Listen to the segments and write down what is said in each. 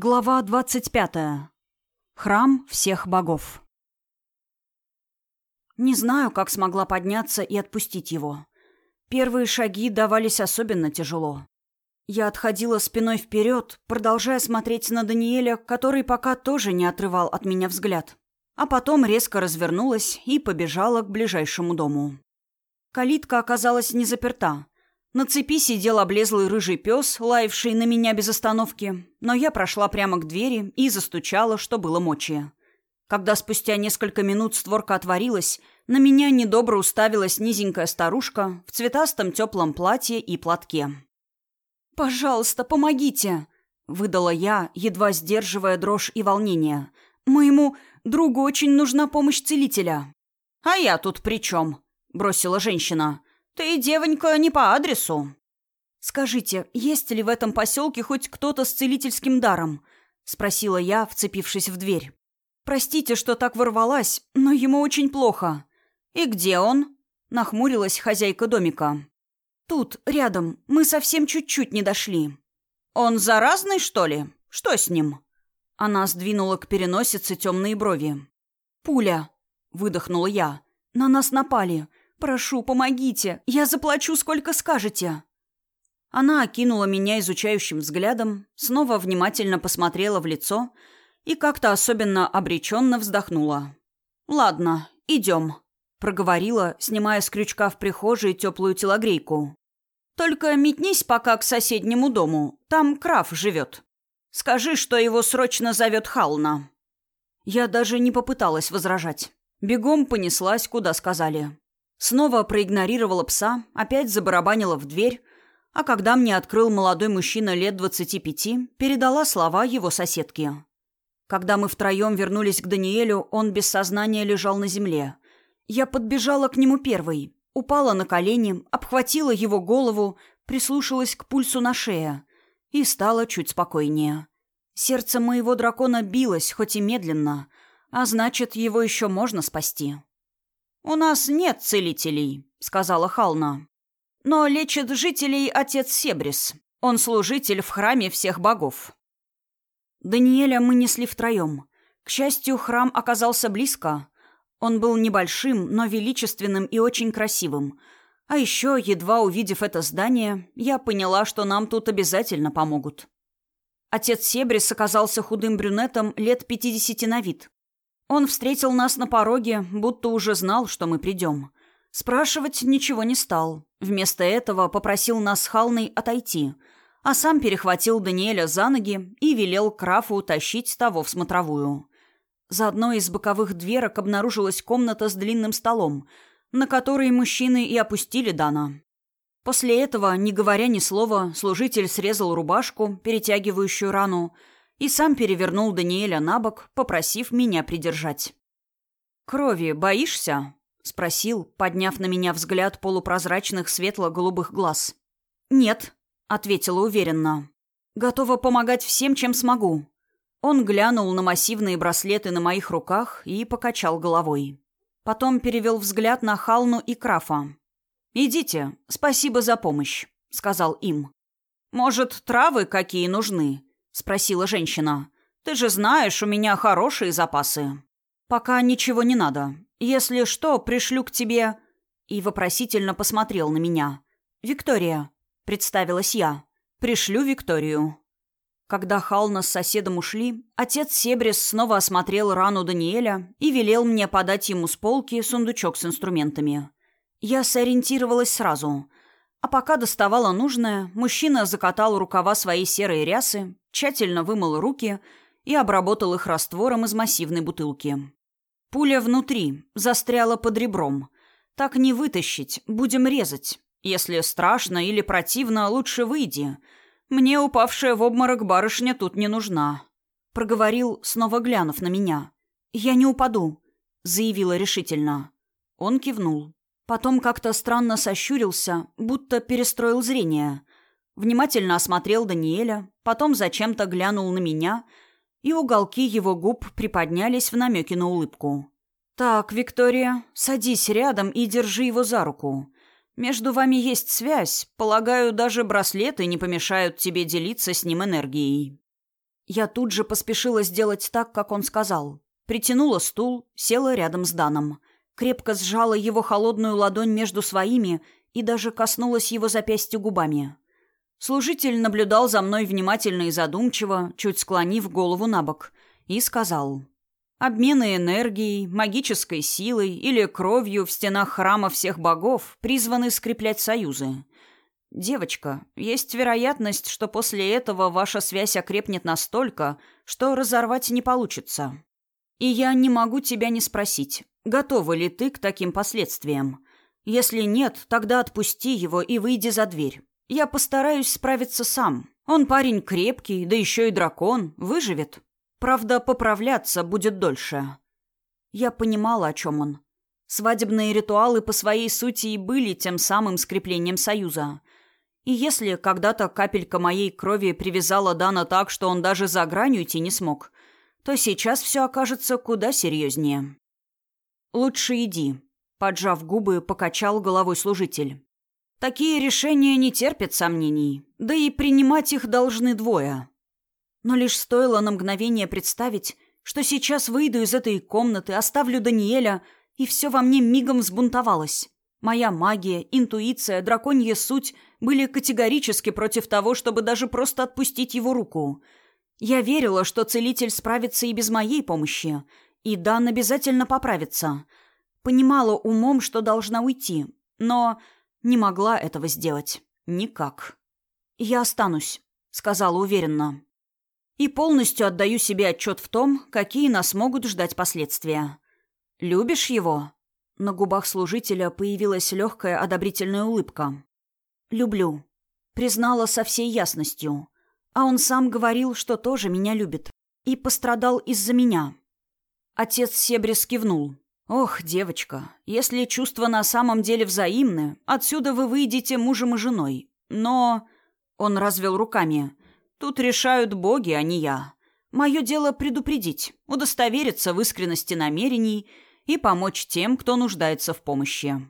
Глава 25. Храм всех богов. Не знаю, как смогла подняться и отпустить его. Первые шаги давались особенно тяжело. Я отходила спиной вперед, продолжая смотреть на Даниэля, который пока тоже не отрывал от меня взгляд. А потом резко развернулась и побежала к ближайшему дому. Калитка оказалась не заперта — на цепи сидел облезлый рыжий пес, лаявший на меня без остановки, но я прошла прямо к двери и застучала, что было мочи. Когда спустя несколько минут створка отворилась, на меня недобро уставилась низенькая старушка в цветастом теплом платье и платке. «Пожалуйста, помогите!» — выдала я, едва сдерживая дрожь и волнение. «Моему другу очень нужна помощь целителя». «А я тут при чем?» — бросила женщина. «Ты, девонька, не по адресу». «Скажите, есть ли в этом поселке хоть кто-то с целительским даром?» — спросила я, вцепившись в дверь. «Простите, что так ворвалась, но ему очень плохо». «И где он?» — нахмурилась хозяйка домика. «Тут, рядом. Мы совсем чуть-чуть не дошли». «Он заразный, что ли? Что с ним?» Она сдвинула к переносице темные брови. «Пуля», — выдохнула я. «На нас напали. «Прошу, помогите! Я заплачу, сколько скажете!» Она окинула меня изучающим взглядом, снова внимательно посмотрела в лицо и как-то особенно обреченно вздохнула. «Ладно, идем», — проговорила, снимая с крючка в прихожей теплую телогрейку. «Только метнись пока к соседнему дому, там Краф живет. Скажи, что его срочно зовет Хална». Я даже не попыталась возражать. Бегом понеслась, куда сказали. Снова проигнорировала пса, опять забарабанила в дверь, а когда мне открыл молодой мужчина лет двадцати пяти, передала слова его соседки. Когда мы втроем вернулись к Даниэлю, он без сознания лежал на земле. Я подбежала к нему первой, упала на колени, обхватила его голову, прислушалась к пульсу на шее и стала чуть спокойнее. Сердце моего дракона билось, хоть и медленно, а значит, его еще можно спасти. «У нас нет целителей», — сказала Хална. «Но лечит жителей отец Себрис. Он служитель в храме всех богов». Даниэля мы несли втроем. К счастью, храм оказался близко. Он был небольшим, но величественным и очень красивым. А еще, едва увидев это здание, я поняла, что нам тут обязательно помогут. Отец Себрис оказался худым брюнетом лет пятидесяти на вид. Он встретил нас на пороге, будто уже знал, что мы придем. Спрашивать ничего не стал. Вместо этого попросил нас с Халной отойти, а сам перехватил Даниэля за ноги и велел Крафу утащить того в смотровую. За одной из боковых дверок обнаружилась комната с длинным столом, на который мужчины и опустили Дана. После этого, не говоря ни слова, служитель срезал рубашку, перетягивающую рану, и сам перевернул Даниэля на бок, попросив меня придержать. «Крови боишься?» — спросил, подняв на меня взгляд полупрозрачных светло-голубых глаз. «Нет», — ответила уверенно. «Готова помогать всем, чем смогу». Он глянул на массивные браслеты на моих руках и покачал головой. Потом перевел взгляд на Халну и Крафа. «Идите, спасибо за помощь», — сказал им. «Может, травы какие нужны?» Спросила женщина. «Ты же знаешь, у меня хорошие запасы». «Пока ничего не надо. Если что, пришлю к тебе...» И вопросительно посмотрел на меня. «Виктория», — представилась я. «Пришлю Викторию». Когда Хална с соседом ушли, отец Себрис снова осмотрел рану Даниэля и велел мне подать ему с полки сундучок с инструментами. Я сориентировалась сразу. А пока доставала нужное, мужчина закатал рукава своей серой рясы, тщательно вымыл руки и обработал их раствором из массивной бутылки. Пуля внутри, застряла под ребром. Так не вытащить, будем резать. Если страшно или противно, лучше выйди. Мне упавшая в обморок барышня тут не нужна. Проговорил, снова глянув на меня. «Я не упаду», — заявила решительно. Он кивнул. Потом как-то странно сощурился, будто перестроил зрение внимательно осмотрел Даниэля, потом зачем-то глянул на меня, и уголки его губ приподнялись в намеке на улыбку. «Так, Виктория, садись рядом и держи его за руку. Между вами есть связь, полагаю, даже браслеты не помешают тебе делиться с ним энергией». Я тут же поспешила сделать так, как он сказал. Притянула стул, села рядом с Даном. Крепко сжала его холодную ладонь между своими и даже коснулась его запястья губами. Служитель наблюдал за мной внимательно и задумчиво, чуть склонив голову на бок, и сказал. «Обмены энергией, магической силой или кровью в стенах храма всех богов призваны скреплять союзы. «Девочка, есть вероятность, что после этого ваша связь окрепнет настолько, что разорвать не получится. И я не могу тебя не спросить, готова ли ты к таким последствиям. Если нет, тогда отпусти его и выйди за дверь. Я постараюсь справиться сам. Он парень крепкий, да еще и дракон, выживет. Правда, поправляться будет дольше». Я понимала, о чем он. Свадебные ритуалы по своей сути и были тем самым скреплением союза – и если когда-то капелька моей крови привязала Дана так, что он даже за гранью идти не смог, то сейчас все окажется куда серьезнее. «Лучше иди», — поджав губы, покачал головой служитель. «Такие решения не терпят сомнений, да и принимать их должны двое». Но лишь стоило на мгновение представить, что сейчас выйду из этой комнаты, оставлю Даниэля, и все во мне мигом взбунтовалось. Моя магия, интуиция, драконья суть были категорически против того, чтобы даже просто отпустить его руку. Я верила, что целитель справится и без моей помощи, и Дан обязательно поправится. Понимала умом, что должна уйти, но не могла этого сделать. Никак. «Я останусь», — сказала уверенно. «И полностью отдаю себе отчет в том, какие нас могут ждать последствия. Любишь его?» На губах служителя появилась легкая одобрительная улыбка. «Люблю», — признала со всей ясностью. А он сам говорил, что тоже меня любит. И пострадал из-за меня. Отец Себрис кивнул. «Ох, девочка, если чувства на самом деле взаимны, отсюда вы выйдете мужем и женой. Но...» Он развел руками. «Тут решают боги, а не я. Мое дело предупредить, удостовериться в искренности намерений и помочь тем, кто нуждается в помощи.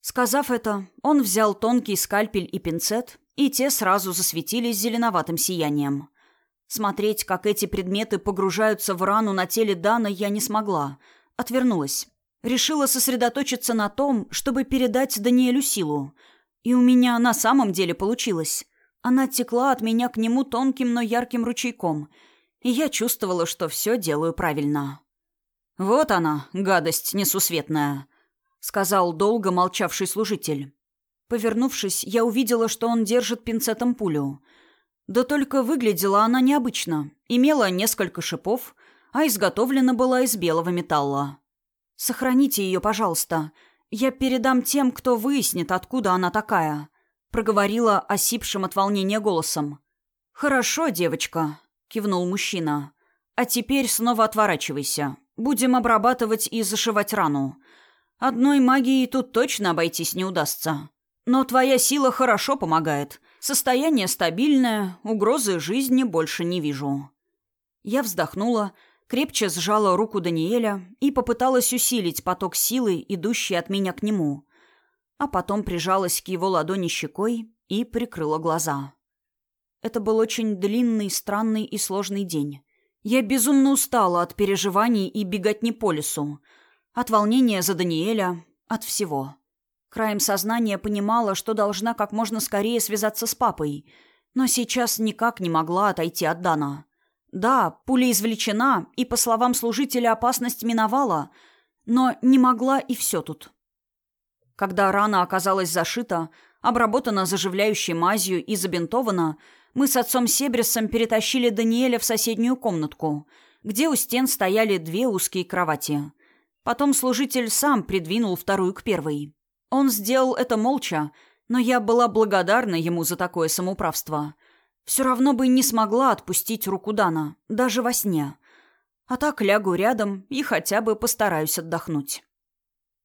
Сказав это, он взял тонкий скальпель и пинцет, и те сразу засветились зеленоватым сиянием. Смотреть, как эти предметы погружаются в рану на теле Дана, я не смогла. Отвернулась. Решила сосредоточиться на том, чтобы передать Даниэлю силу. И у меня на самом деле получилось. Она текла от меня к нему тонким, но ярким ручейком. И я чувствовала, что все делаю правильно. «Вот она, гадость несусветная», — сказал долго молчавший служитель. Повернувшись, я увидела, что он держит пинцетом пулю. Да только выглядела она необычно. Имела несколько шипов, а изготовлена была из белого металла. «Сохраните ее, пожалуйста. Я передам тем, кто выяснит, откуда она такая», — проговорила осипшим от волнения голосом. «Хорошо, девочка», — кивнул мужчина. «А теперь снова отворачивайся. Будем обрабатывать и зашивать рану. Одной магией тут точно обойтись не удастся. Но твоя сила хорошо помогает. Состояние стабильное, угрозы жизни больше не вижу». Я вздохнула, крепче сжала руку Даниэля и попыталась усилить поток силы, идущий от меня к нему. А потом прижалась к его ладони щекой и прикрыла глаза. Это был очень длинный, странный и сложный день. Я безумно устала от переживаний и беготни по лесу. От волнения за Даниэля, от всего. Краем сознания понимала, что должна как можно скорее связаться с папой, но сейчас никак не могла отойти от Дана. Да, пуля извлечена, и, по словам служителя, опасность миновала, но не могла и все тут. Когда рана оказалась зашита, обработана заживляющей мазью и забинтована, мы с отцом Себрисом перетащили Даниэля в соседнюю комнатку, где у стен стояли две узкие кровати. Потом служитель сам придвинул вторую к первой. Он сделал это молча, но я была благодарна ему за такое самоуправство. Все равно бы не смогла отпустить руку Дана, даже во сне. А так лягу рядом и хотя бы постараюсь отдохнуть.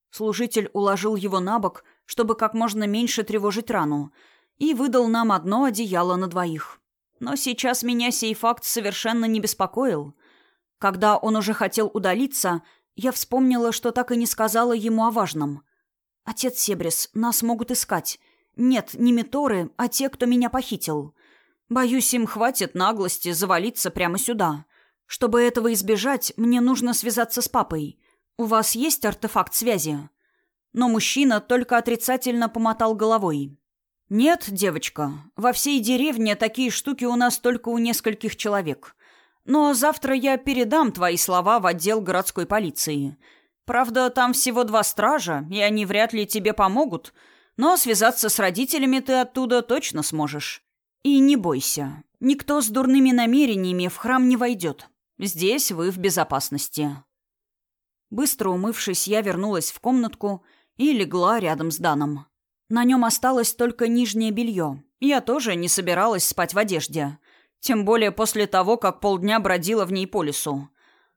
Служитель уложил его на бок, чтобы как можно меньше тревожить рану, и выдал нам одно одеяло на двоих. Но сейчас меня сей факт совершенно не беспокоил. Когда он уже хотел удалиться, я вспомнила, что так и не сказала ему о важном. «Отец Себрис, нас могут искать. Нет, не Миторы, а те, кто меня похитил. Боюсь, им хватит наглости завалиться прямо сюда. Чтобы этого избежать, мне нужно связаться с папой. У вас есть артефакт связи?» Но мужчина только отрицательно помотал головой. «Нет, девочка, во всей деревне такие штуки у нас только у нескольких человек. Но завтра я передам твои слова в отдел городской полиции. Правда, там всего два стража, и они вряд ли тебе помогут, но связаться с родителями ты оттуда точно сможешь. И не бойся, никто с дурными намерениями в храм не войдет. Здесь вы в безопасности». Быстро умывшись, я вернулась в комнатку и легла рядом с Даном. На нем осталось только нижнее белье. Я тоже не собиралась спать в одежде. Тем более после того, как полдня бродила в ней по лесу.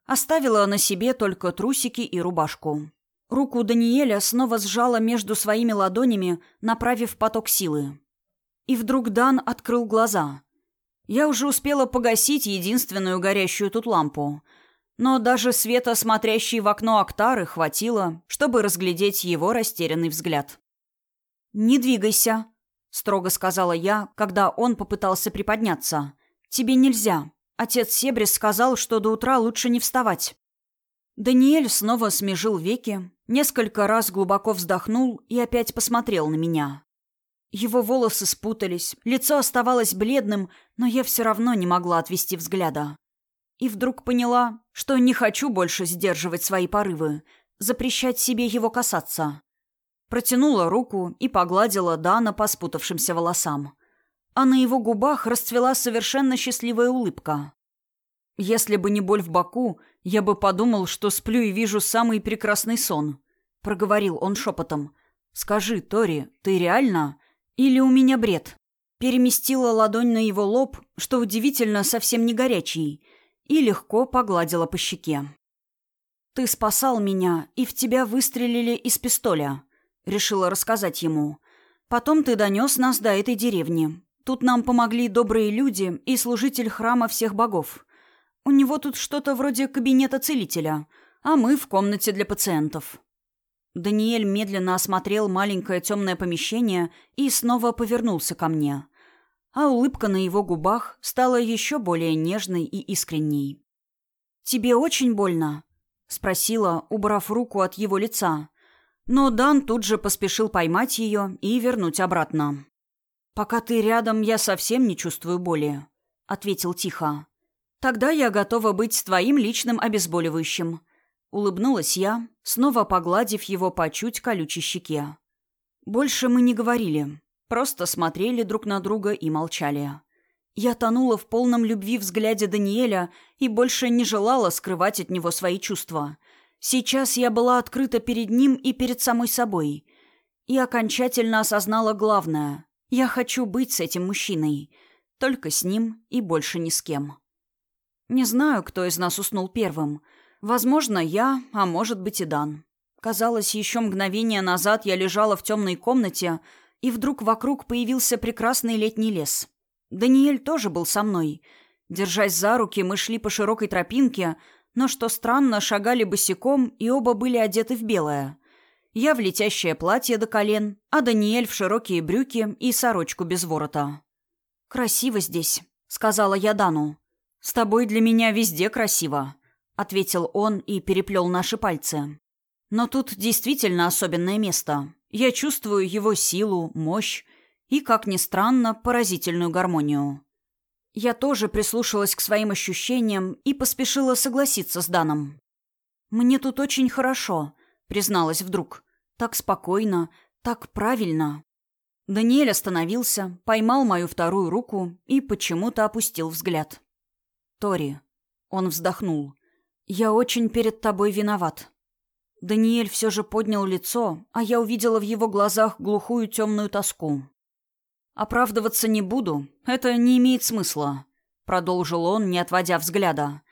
Оставила на себе только трусики и рубашку. Руку Даниэля снова сжала между своими ладонями, направив поток силы. И вдруг Дан открыл глаза. Я уже успела погасить единственную горящую тут лампу. Но даже света, смотрящей в окно Актары, хватило, чтобы разглядеть его растерянный взгляд. «Не двигайся», — строго сказала я, когда он попытался приподняться. «Тебе нельзя. Отец Себрис сказал, что до утра лучше не вставать». Даниэль снова смежил веки, несколько раз глубоко вздохнул и опять посмотрел на меня. Его волосы спутались, лицо оставалось бледным, но я все равно не могла отвести взгляда. И вдруг поняла, что не хочу больше сдерживать свои порывы, запрещать себе его касаться. Протянула руку и погладила Дана по спутавшимся волосам а на его губах расцвела совершенно счастливая улыбка. «Если бы не боль в боку, я бы подумал, что сплю и вижу самый прекрасный сон», — проговорил он шепотом. «Скажи, Тори, ты реально? Или у меня бред?» Переместила ладонь на его лоб, что удивительно, совсем не горячий, и легко погладила по щеке. «Ты спасал меня, и в тебя выстрелили из пистоля», — решила рассказать ему. «Потом ты донес нас до этой деревни. Тут нам помогли добрые люди и служитель храма всех богов. У него тут что-то вроде кабинета целителя, а мы в комнате для пациентов». Даниэль медленно осмотрел маленькое темное помещение и снова повернулся ко мне. А улыбка на его губах стала еще более нежной и искренней. «Тебе очень больно?» — спросила, убрав руку от его лица. Но Дан тут же поспешил поймать ее и вернуть обратно. «Пока ты рядом, я совсем не чувствую боли», — ответил тихо. «Тогда я готова быть твоим личным обезболивающим». Улыбнулась я, снова погладив его по чуть колючей щеке. Больше мы не говорили, просто смотрели друг на друга и молчали. Я тонула в полном любви взгляде Даниэля и больше не желала скрывать от него свои чувства. Сейчас я была открыта перед ним и перед самой собой. И окончательно осознала главное. Я хочу быть с этим мужчиной. Только с ним и больше ни с кем. Не знаю, кто из нас уснул первым. Возможно, я, а может быть и Дан. Казалось, еще мгновение назад я лежала в темной комнате, и вдруг вокруг появился прекрасный летний лес. Даниэль тоже был со мной. Держась за руки, мы шли по широкой тропинке, но, что странно, шагали босиком, и оба были одеты в белое. Я в летящее платье до колен, а Даниэль в широкие брюки и сорочку без ворота. «Красиво здесь», — сказала я Дану. «С тобой для меня везде красиво», — ответил он и переплел наши пальцы. «Но тут действительно особенное место. Я чувствую его силу, мощь и, как ни странно, поразительную гармонию». Я тоже прислушалась к своим ощущениям и поспешила согласиться с Даном. «Мне тут очень хорошо», — призналась вдруг. Так спокойно, так правильно. Даниэль остановился, поймал мою вторую руку и почему-то опустил взгляд. «Тори». Он вздохнул. «Я очень перед тобой виноват». Даниэль все же поднял лицо, а я увидела в его глазах глухую темную тоску. «Оправдываться не буду, это не имеет смысла», — продолжил он, не отводя взгляда.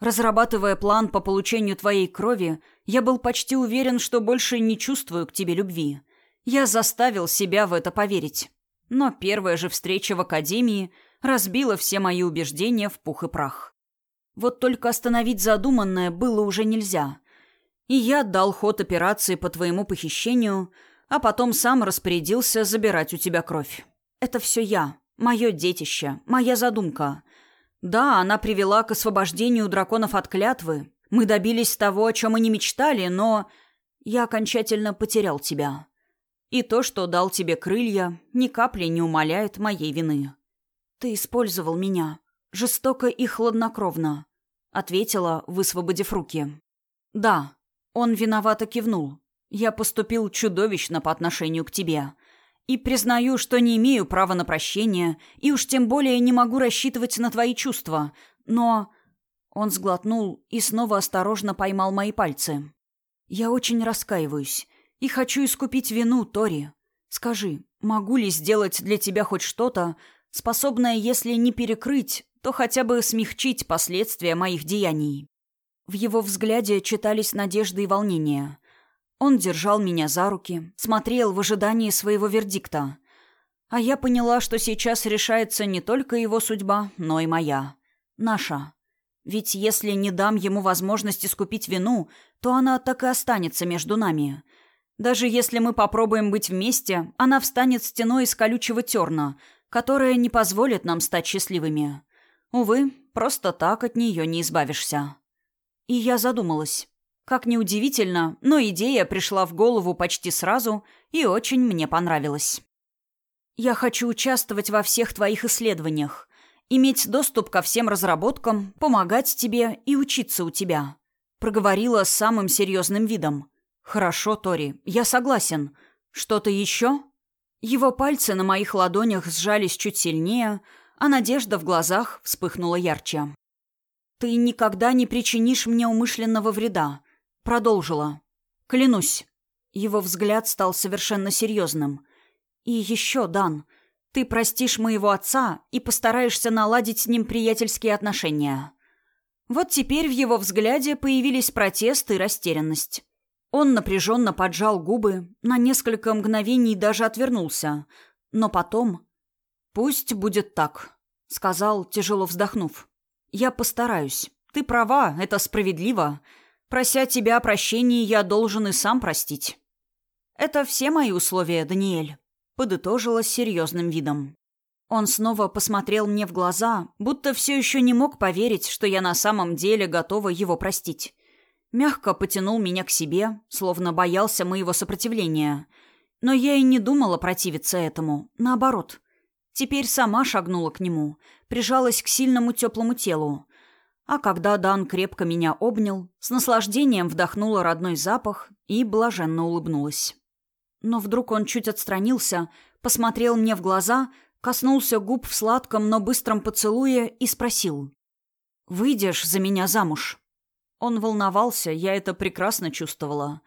Разрабатывая план по получению твоей крови, я был почти уверен, что больше не чувствую к тебе любви. Я заставил себя в это поверить. Но первая же встреча в академии разбила все мои убеждения в пух и прах. Вот только остановить задуманное было уже нельзя. И я дал ход операции по твоему похищению, а потом сам распорядился забирать у тебя кровь. Это все я. Мое детище, моя задумка. Да, она привела к освобождению драконов от клятвы. Мы добились того, о чем и не мечтали, но... Я окончательно потерял тебя. И то, что дал тебе крылья, ни капли не умаляет моей вины. Ты использовал меня. Жестоко и хладнокровно. Ответила, высвободив руки. Да, он виновато кивнул. Я поступил чудовищно по отношению к тебе. И признаю, что не имею права на прощение, и уж тем более не могу рассчитывать на твои чувства. Но... Он сглотнул и снова осторожно поймал мои пальцы. «Я очень раскаиваюсь и хочу искупить вину, Тори. Скажи, могу ли сделать для тебя хоть что-то, способное, если не перекрыть, то хотя бы смягчить последствия моих деяний?» В его взгляде читались надежды и волнения. Он держал меня за руки, смотрел в ожидании своего вердикта. А я поняла, что сейчас решается не только его судьба, но и моя. Наша. Ведь если не дам ему возможность искупить вину, то она так и останется между нами. Даже если мы попробуем быть вместе, она встанет стеной из колючего терна, которая не позволит нам стать счастливыми. Увы, просто так от нее не избавишься. И я задумалась. Как ни удивительно, но идея пришла в голову почти сразу и очень мне понравилась. «Я хочу участвовать во всех твоих исследованиях, иметь доступ ко всем разработкам, помогать тебе и учиться у тебя», — проговорила с самым серьезным видом. «Хорошо, Тори, я согласен. Что-то еще?» Его пальцы на моих ладонях сжались чуть сильнее, а надежда в глазах вспыхнула ярче. «Ты никогда не причинишь мне умышленного вреда. Продолжила. «Клянусь». Его взгляд стал совершенно серьезным. «И еще, Дан, ты простишь моего отца и постараешься наладить с ним приятельские отношения». Вот теперь в его взгляде появились протест и растерянность. Он напряженно поджал губы, на несколько мгновений даже отвернулся. Но потом... «Пусть будет так», — сказал, тяжело вздохнув. «Я постараюсь. Ты права, это справедливо. Прося тебя о прощении, я должен и сам простить. Это все мои условия, Даниэль, подытожила с серьезным видом. Он снова посмотрел мне в глаза, будто все еще не мог поверить, что я на самом деле готова его простить. Мягко потянул меня к себе, словно боялся моего сопротивления. Но я и не думала противиться этому, наоборот. Теперь сама шагнула к нему, прижалась к сильному теплому телу. А когда Дан крепко меня обнял, с наслаждением вдохнула родной запах и блаженно улыбнулась. Но вдруг он чуть отстранился, посмотрел мне в глаза, коснулся губ в сладком, но быстром поцелуе и спросил. «Выйдешь за меня замуж?» Он волновался, я это прекрасно чувствовала.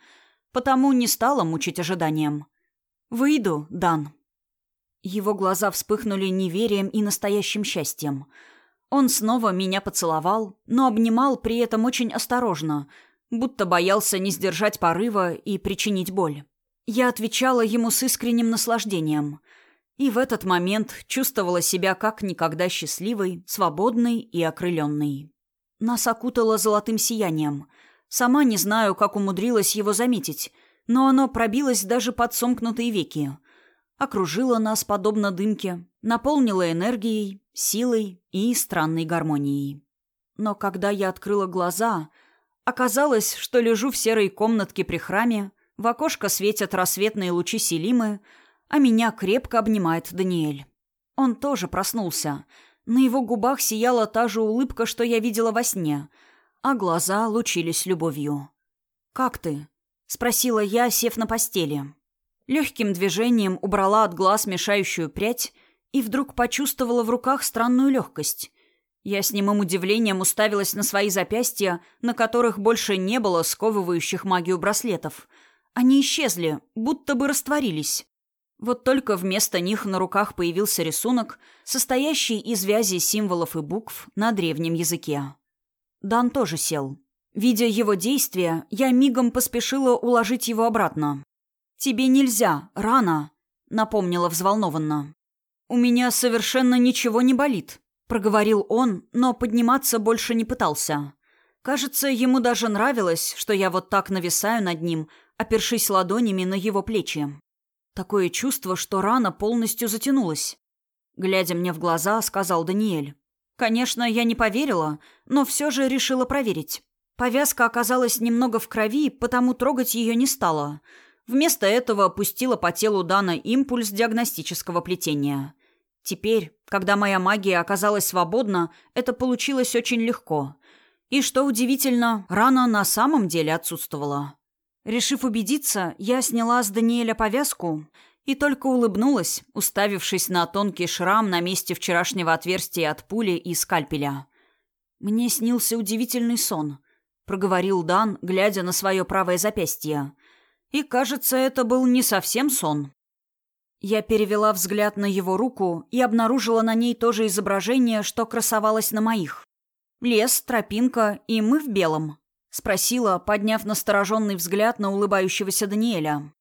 Потому не стала мучить ожиданием. «Выйду, Дан». Его глаза вспыхнули неверием и настоящим счастьем — он снова меня поцеловал, но обнимал при этом очень осторожно, будто боялся не сдержать порыва и причинить боль. Я отвечала ему с искренним наслаждением. И в этот момент чувствовала себя как никогда счастливой, свободной и окрыленной. Нас окутало золотым сиянием. Сама не знаю, как умудрилась его заметить, но оно пробилось даже под сомкнутые веки. Окружило нас, подобно дымке, наполнило энергией, силой и странной гармонией. Но когда я открыла глаза, оказалось, что лежу в серой комнатке при храме, в окошко светят рассветные лучи Селимы, а меня крепко обнимает Даниэль. Он тоже проснулся. На его губах сияла та же улыбка, что я видела во сне, а глаза лучились любовью. «Как ты?» — спросила я, сев на постели. Легким движением убрала от глаз мешающую прядь и вдруг почувствовала в руках странную легкость. Я с немым удивлением уставилась на свои запястья, на которых больше не было сковывающих магию браслетов. Они исчезли, будто бы растворились. Вот только вместо них на руках появился рисунок, состоящий из вязи символов и букв на древнем языке. Дан тоже сел. Видя его действия, я мигом поспешила уложить его обратно. «Тебе нельзя, рано», — напомнила взволнованно. «У меня совершенно ничего не болит», — проговорил он, но подниматься больше не пытался. Кажется, ему даже нравилось, что я вот так нависаю над ним, опершись ладонями на его плечи. Такое чувство, что рана полностью затянулась. глядя мне в глаза, сказал Даниэль. Конечно, я не поверила, но все же решила проверить. Повязка оказалась немного в крови, потому трогать ее не стала. Вместо этого пустила по телу Дана импульс диагностического плетения. Теперь, когда моя магия оказалась свободна, это получилось очень легко. И, что удивительно, рана на самом деле отсутствовала. Решив убедиться, я сняла с Даниэля повязку и только улыбнулась, уставившись на тонкий шрам на месте вчерашнего отверстия от пули и скальпеля. Мне снился удивительный сон — проговорил Дан, глядя на свое правое запястье. И, кажется, это был не совсем сон. Я перевела взгляд на его руку и обнаружила на ней то же изображение, что красовалось на моих. Лес, тропинка и мы в белом. Спросила, подняв настороженный взгляд на улыбающегося Даниэля.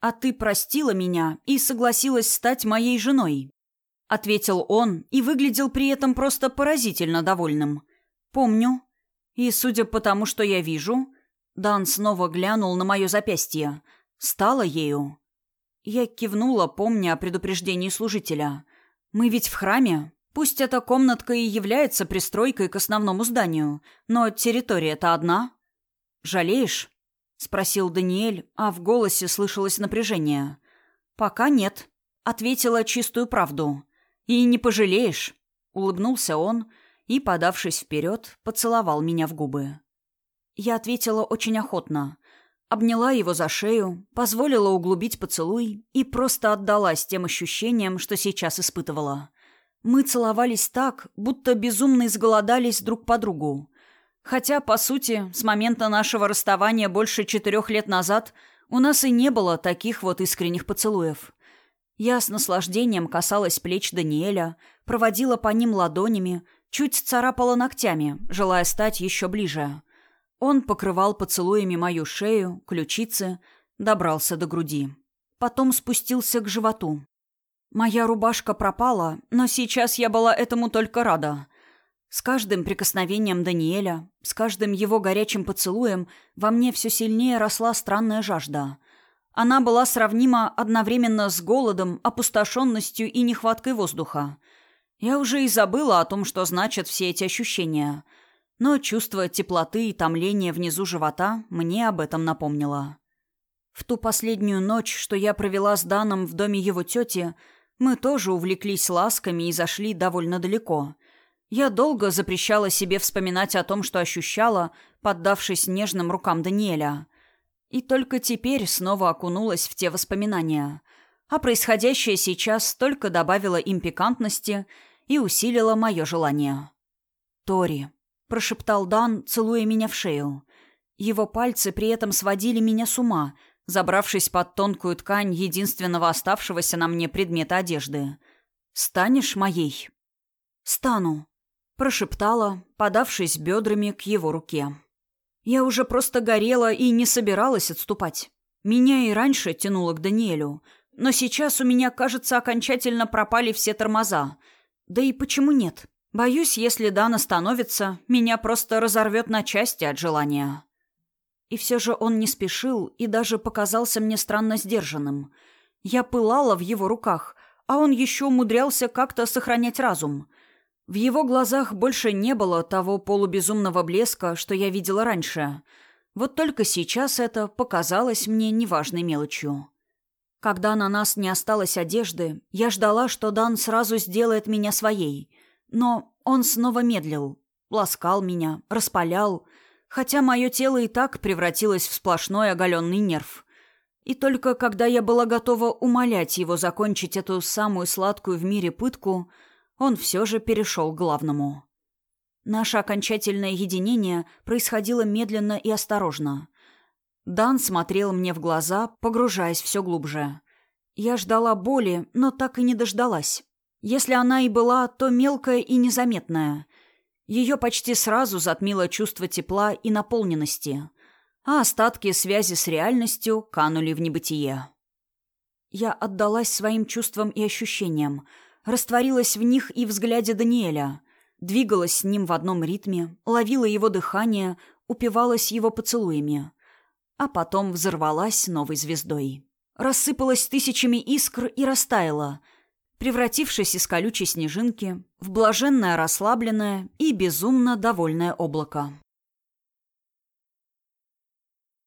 «А ты простила меня и согласилась стать моей женой?» Ответил он и выглядел при этом просто поразительно довольным. «Помню», и, судя по тому, что я вижу, Дан снова глянул на мое запястье. Стала ею. Я кивнула, помня о предупреждении служителя. «Мы ведь в храме. Пусть эта комнатка и является пристройкой к основному зданию, но территория-то одна». «Жалеешь?» — спросил Даниэль, а в голосе слышалось напряжение. «Пока нет», — ответила чистую правду. «И не пожалеешь», — улыбнулся он, — и, подавшись вперед, поцеловал меня в губы. Я ответила очень охотно. Обняла его за шею, позволила углубить поцелуй и просто отдалась тем ощущениям, что сейчас испытывала. Мы целовались так, будто безумно изголодались друг по другу. Хотя, по сути, с момента нашего расставания больше четырех лет назад у нас и не было таких вот искренних поцелуев. Я с наслаждением касалась плеч Даниэля, проводила по ним ладонями, Чуть царапала ногтями, желая стать еще ближе. Он покрывал поцелуями мою шею, ключицы, добрался до груди. Потом спустился к животу. Моя рубашка пропала, но сейчас я была этому только рада. С каждым прикосновением Даниэля, с каждым его горячим поцелуем во мне все сильнее росла странная жажда. Она была сравнима одновременно с голодом, опустошенностью и нехваткой воздуха — я уже и забыла о том, что значат все эти ощущения. Но чувство теплоты и томления внизу живота мне об этом напомнило. В ту последнюю ночь, что я провела с Даном в доме его тети, мы тоже увлеклись ласками и зашли довольно далеко. Я долго запрещала себе вспоминать о том, что ощущала, поддавшись нежным рукам Даниэля. И только теперь снова окунулась в те воспоминания. А происходящее сейчас только добавило им пикантности — и усилило мое желание. «Тори», — прошептал Дан, целуя меня в шею. Его пальцы при этом сводили меня с ума, забравшись под тонкую ткань единственного оставшегося на мне предмета одежды. «Станешь моей?» «Стану», — прошептала, подавшись бедрами к его руке. Я уже просто горела и не собиралась отступать. Меня и раньше тянуло к Даниэлю, но сейчас у меня, кажется, окончательно пропали все тормоза — да и почему нет? Боюсь, если Дан остановится, меня просто разорвет на части от желания. И все же он не спешил и даже показался мне странно сдержанным. Я пылала в его руках, а он еще умудрялся как-то сохранять разум. В его глазах больше не было того полубезумного блеска, что я видела раньше. Вот только сейчас это показалось мне неважной мелочью. Когда на нас не осталось одежды, я ждала, что Дан сразу сделает меня своей. Но он снова медлил, ласкал меня, распалял, хотя мое тело и так превратилось в сплошной оголенный нерв. И только когда я была готова умолять его закончить эту самую сладкую в мире пытку, он все же перешел к главному. Наше окончательное единение происходило медленно и осторожно. Дан смотрел мне в глаза, погружаясь все глубже. Я ждала боли, но так и не дождалась. Если она и была, то мелкая и незаметная. Ее почти сразу затмило чувство тепла и наполненности, а остатки связи с реальностью канули в небытие. Я отдалась своим чувствам и ощущениям, растворилась в них и взгляде Даниэля, двигалась с ним в одном ритме, ловила его дыхание, упивалась его поцелуями — а потом взорвалась новой звездой. Рассыпалась тысячами искр и растаяла. Превратившись из колючей снежинки в блаженное расслабленное и безумно довольное облако.